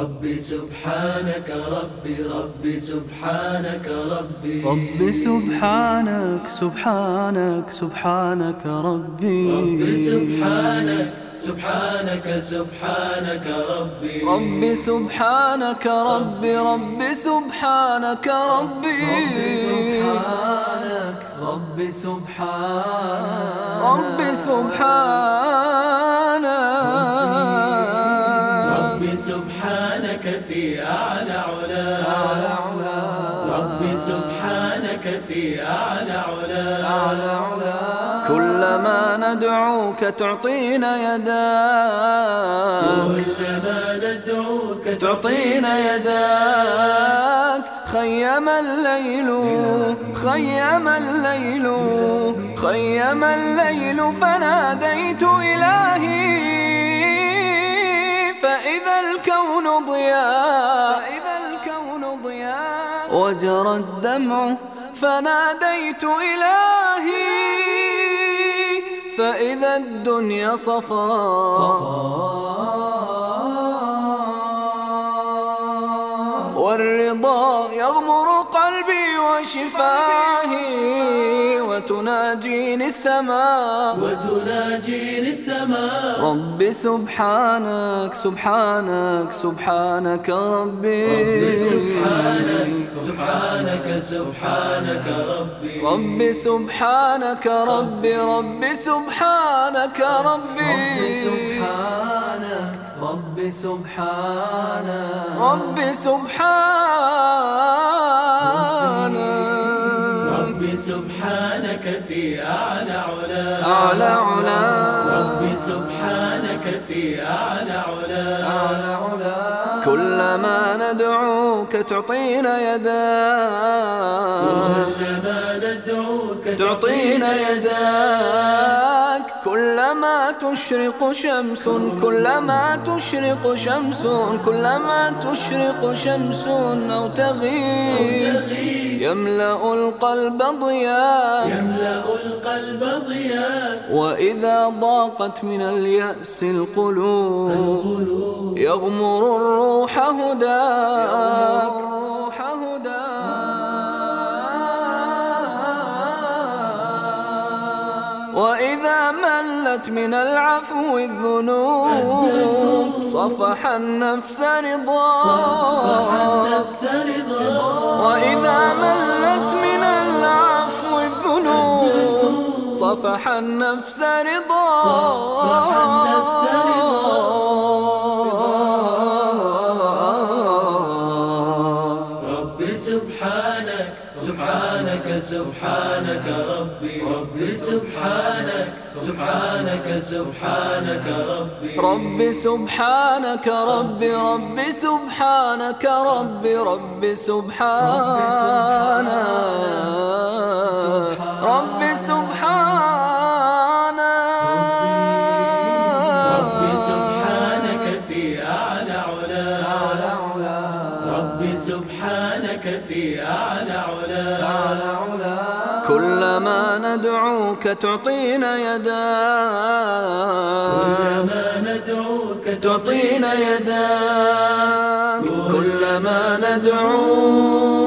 ربي سبحانك ربي ربي سبحانك ربي ربي سبحانك سبحانك سبحانك ربي ربي سبحانك سبحانك سبحانك ربي ربي سبحانك ربي ربي سبحانك ربي ربي سبحانك ربي سبحانك. ربي سبحانك في أعلى علا. ربي سبحانك في أعلى علا. كلما ندعوك تعطينا يداك كلما ندعوك تعطينا يداك. خيم الليل. خيم الليل. خيم الليل. فناديت إلهي. فإذا فإذا الكون ضياء وجرى الدمع فناديت إلهي فإذا الدنيا صفا والرضا يغمر قلبي وشفاهي وتناجيني السماء وتناجيني السماء ربي سبحانك سبحانك سبحانك ربي. ربي سبحانك سبحانك سبحانك ربي. ربي سبحانك ربي ربي سبحانك ربي. ربي سبحانك ربي سبحانك ربي سبحانك في أعلى علا. أعلى علا. ربي سبحانك في أعلى علا. كلما ندعوك تعطينا يداك كلما ندعوك تعطينا يداك كلما تشرق شمس كلما تشرق شمس كلما تشرق شمس أو تغيب. يملأ القلب ضياء. يملأ القلب ضياء. وإذا ضاقت من اليأس القلوب يغمر الروح هداك. ملت من العفو الذنوب. صفح النفس رضا. وإذا ملت من العفو الذنوب صفح النفس رضا. سبحانك سبحانك سبحانك ربي. ربي سبحانك سبحانك سبحانك ربي. ربي سبحانك ربي ربي سبحانك ربي ربي سبحانك. في أعلى علا كلما ندعوك تعطينا يداك كلما ندعوك تعطينا يداك كلما ندعوك